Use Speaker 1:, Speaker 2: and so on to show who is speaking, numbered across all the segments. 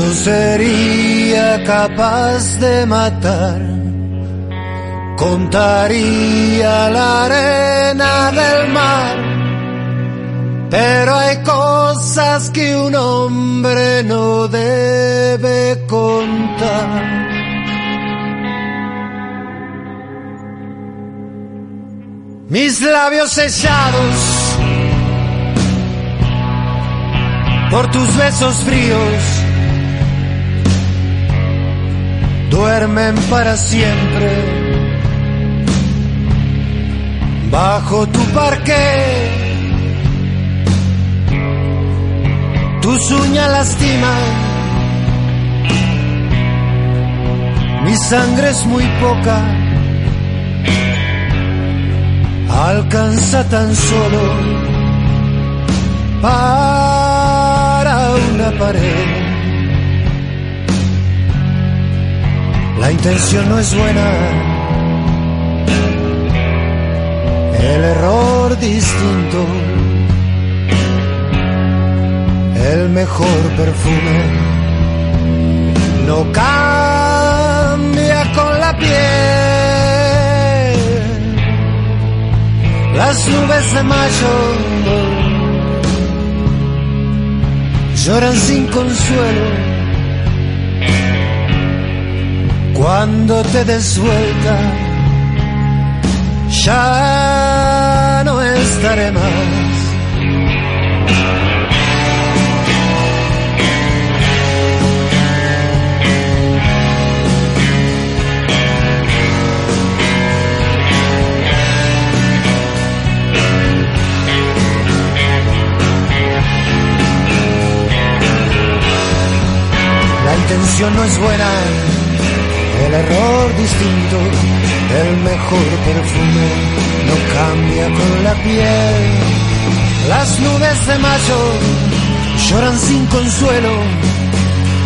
Speaker 1: Yo sería capaz de matar, contaría la arena del mar, pero hay cosas que un hombre no debe contar. Mis labios sellados por tus besos fríos duermen para siempre bajo tu parque. Tus uñas lastiman, mi sangre es muy poca, alcanza tan solo para una pared. La intención no es buena, el error distinto, el mejor perfume. No cambia con la piel. Las nubes de mayo lloran sin consuelo cuando te des vuelta, ya no estaré más. La intención no es buena el error distinto, el mejor perfume no cambia con la piel. Las nubes de mayo lloran sin consuelo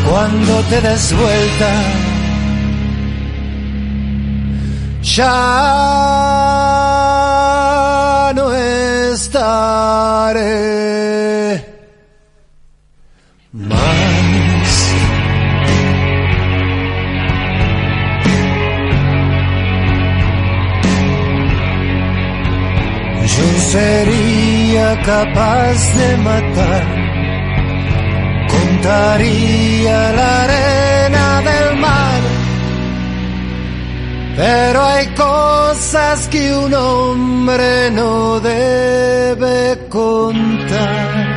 Speaker 1: cuando te des vuelta. Ya no estaré más. Capaz de matar, contaría la arena del mar, pero hay cosas que un hombre no debe contar.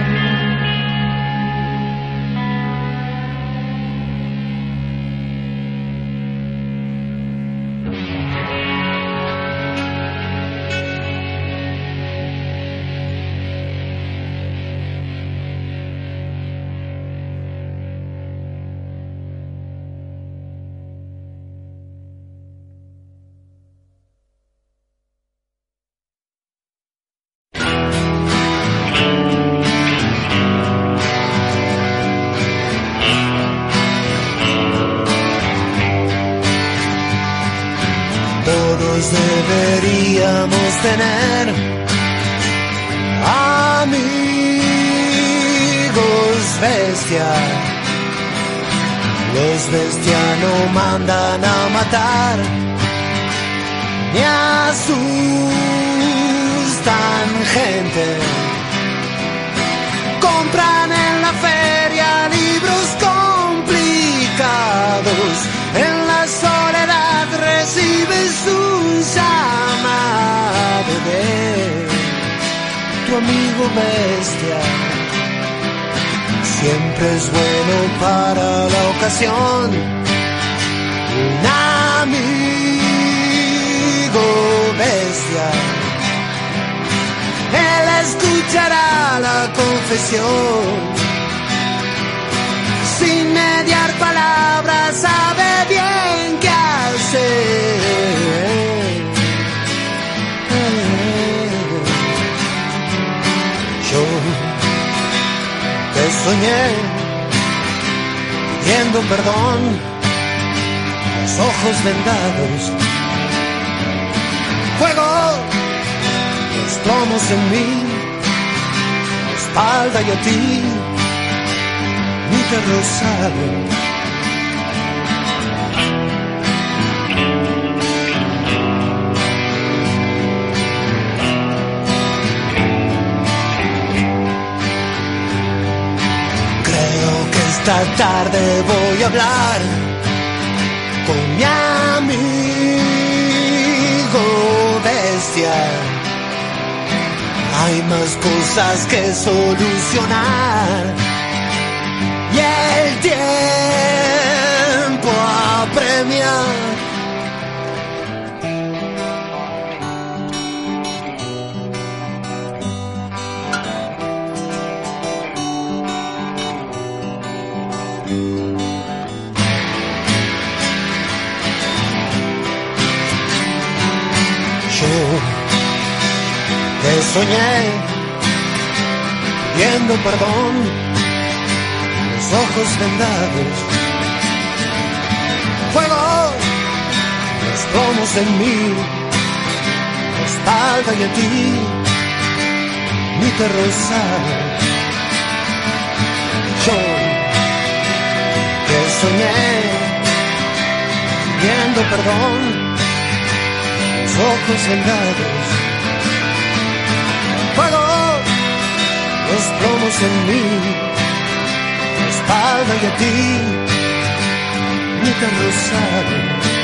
Speaker 1: Mandan a matar, ni asustan gente. Compran en la feria libros complicados. En la soledad recibes un llamado de tu amigo bestia. Siempre es bueno para la ocasión. Un amigo bestia. Él escuchará la confesión. Sin mediar palabras sabe bien qué hacer. Yo te soñé pidiendo perdón, ojos vendados, fuego, los plomos en mí, espalda y a ti, de rosado. Creo que esta tarde voy a hablar con mi amigo bestia. Hay más cosas que solucionar y el tiempo soñé pidiendo perdón, los ojos vendados, fuego, los plomos en mí, espalda y a ti, mi terror. Yo que soñé pidiendo perdón, los ojos vendados en mí, la espalda y a ti, mi tan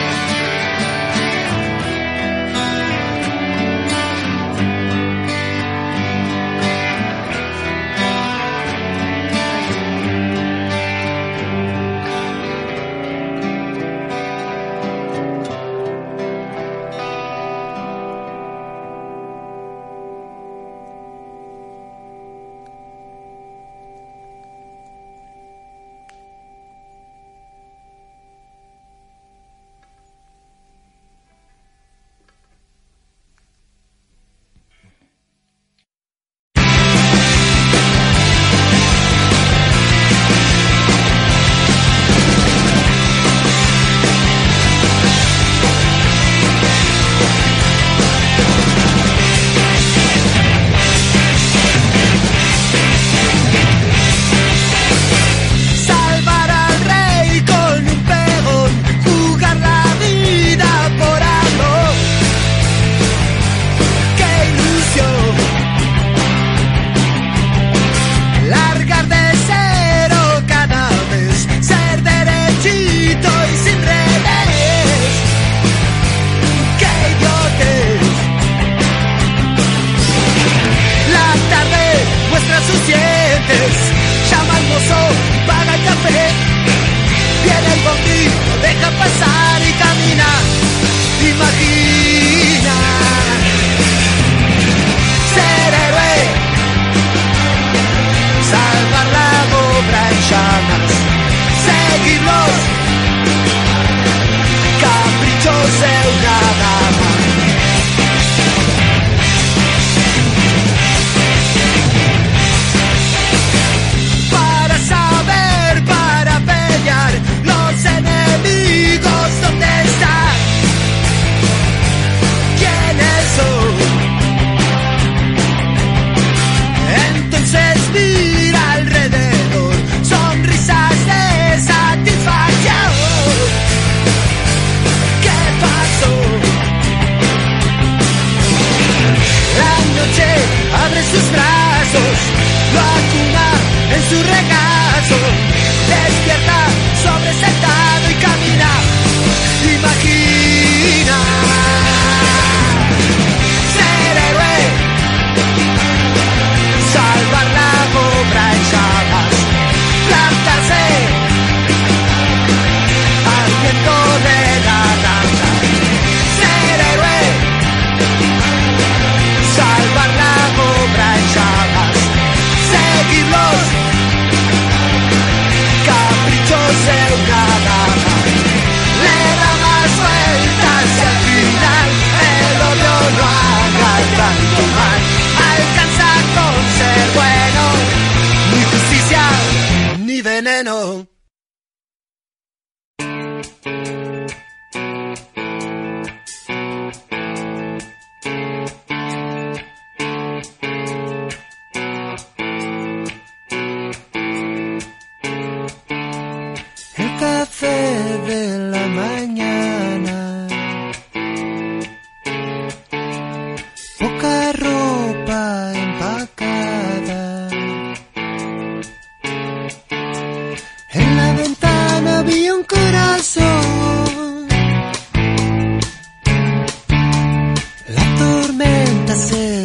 Speaker 1: hacer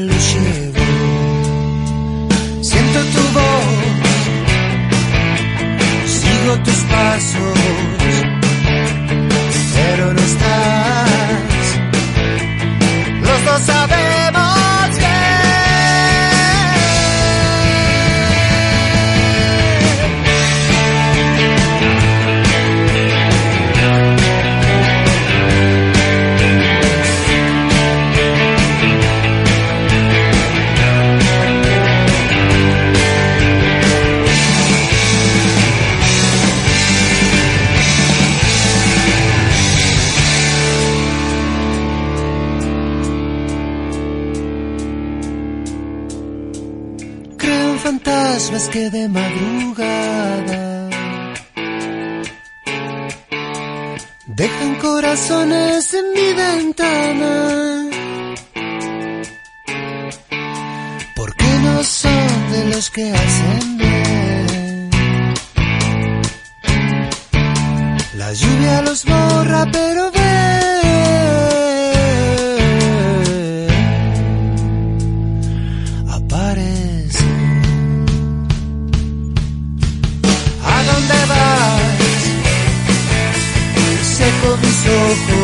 Speaker 1: ojos,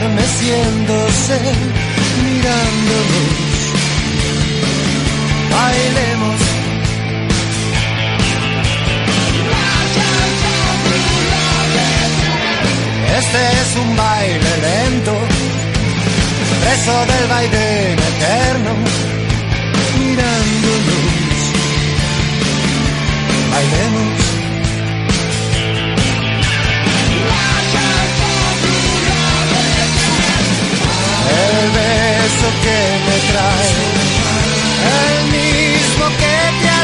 Speaker 1: del mar, meciéndose, mirándonos. Bailemos. Este es un baile lento, preso del baile eterno, mirándonos. Bailemos. Beso que me trae, el mismo que te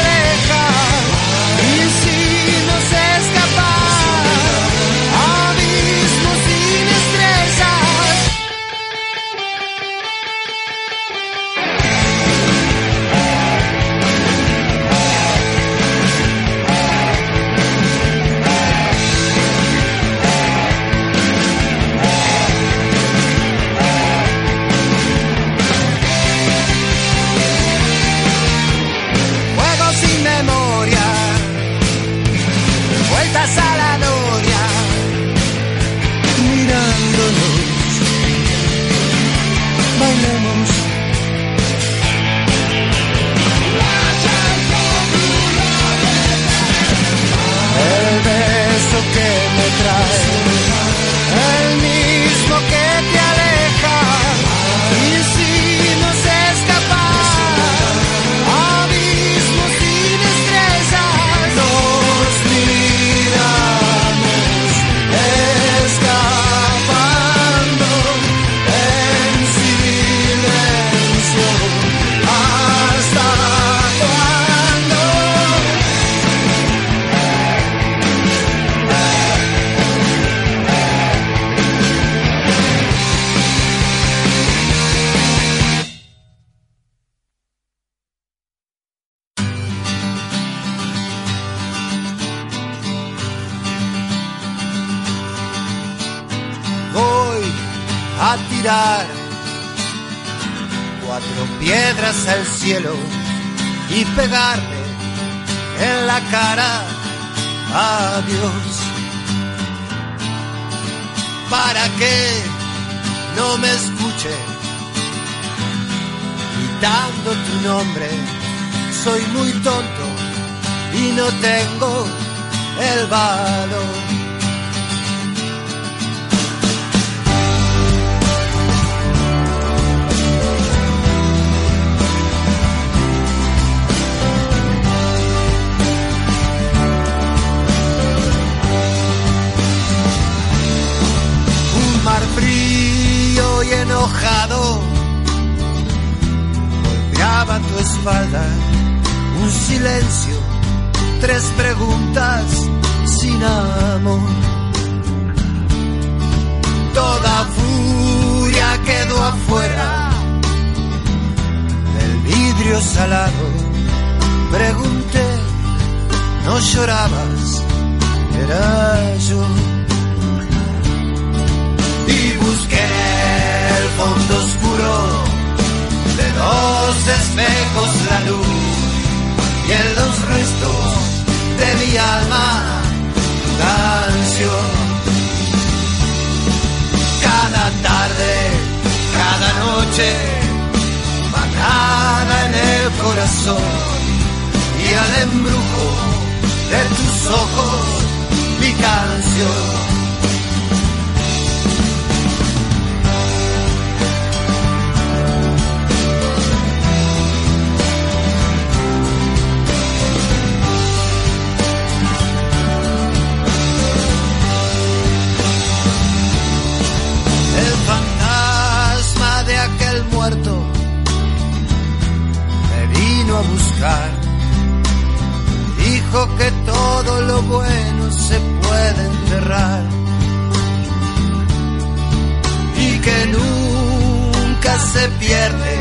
Speaker 1: a Dios. Para que no me escuche gritando tu nombre soy muy tonto y no tengo el valor enojado golpeaba tu espalda, un silencio, tres preguntas sin amor. Toda furia quedó afuera del vidrio salado. Pregunté, no llorabas, era yo y busqué fondo oscuro de dos espejos la luz y en los restos de mi alma tu canción. Cada tarde, cada noche, manada en el corazón y al embrujo de tus ojos mi canción. Lo bueno se puede enterrar y que nunca se pierde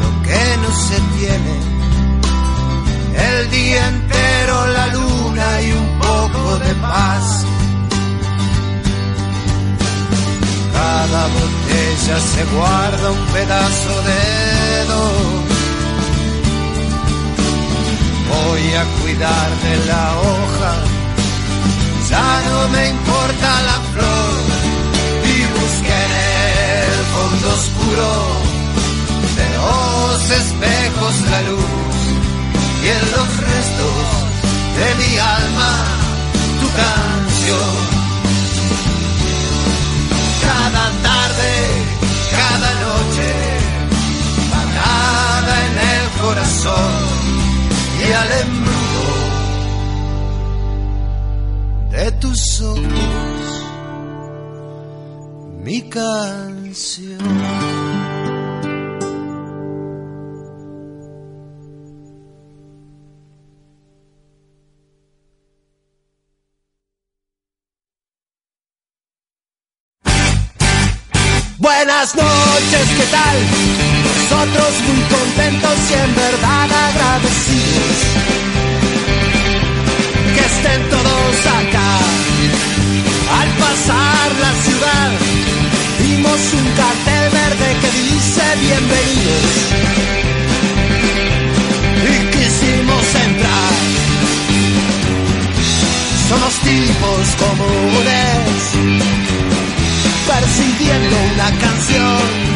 Speaker 1: lo que no se tiene. El día entero la luna y un poco de paz. Cada botella se guarda un pedazo de dedo voy a cuidar de la hoja. Ya no me importa la flor y busqué en el fondo oscuro de los espejos la luz y en los restos de mi alma tu canción. Cada tarde, cada noche, patada en el corazón al embrujo de tus ojos mi canción. Buenas noches, ¿qué tal? Nosotros muy contentos y en verdad agradecidos tipos comunes persiguiendo una canción.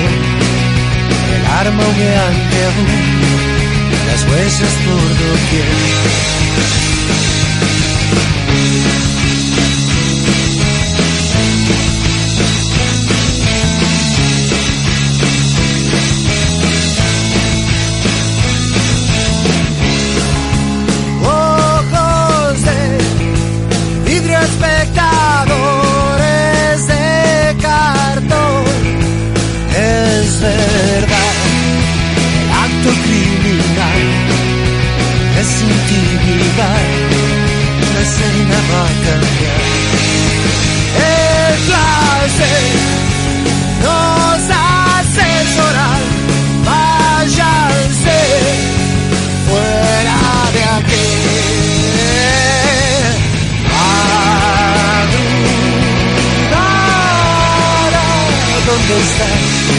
Speaker 1: el arma humeante aún, las huellas
Speaker 2: por doquier.
Speaker 1: time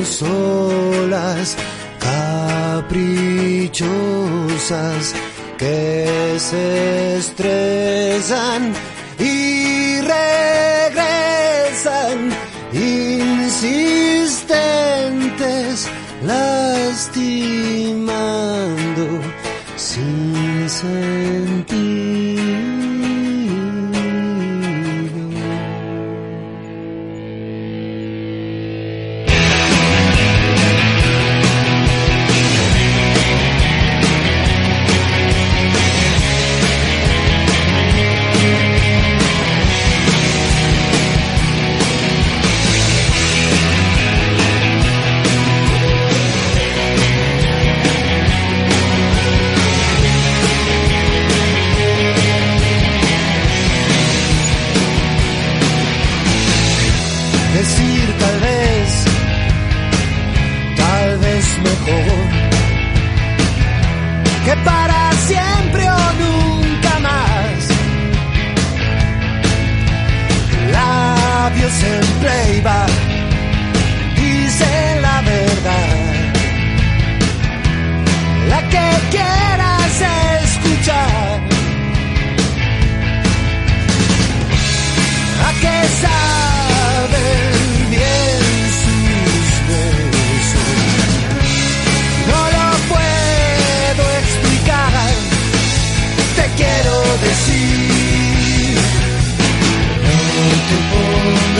Speaker 1: dos olas caprichosas que se estresan y regresan insistentes.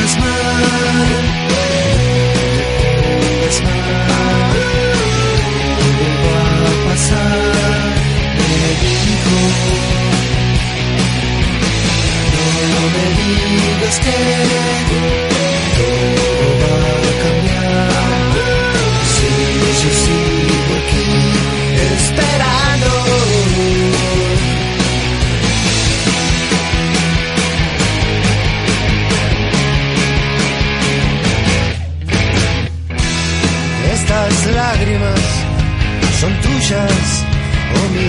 Speaker 1: that's mine. Va a pasar. No me digas que todo va a cambiar. Sí, sí, sí. escuchas, oh mi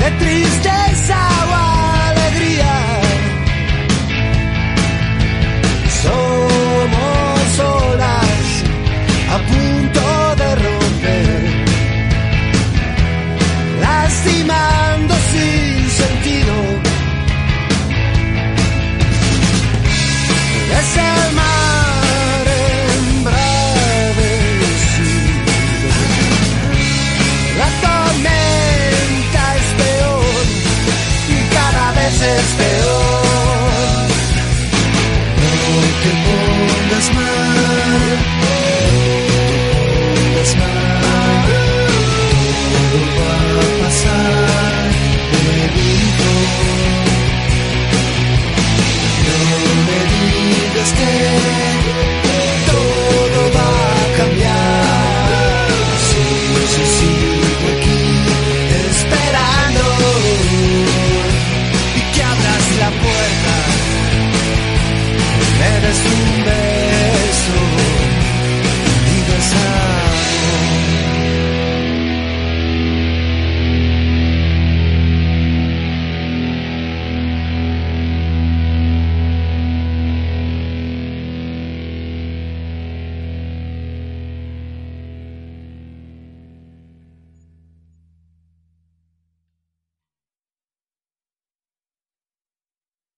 Speaker 1: de triste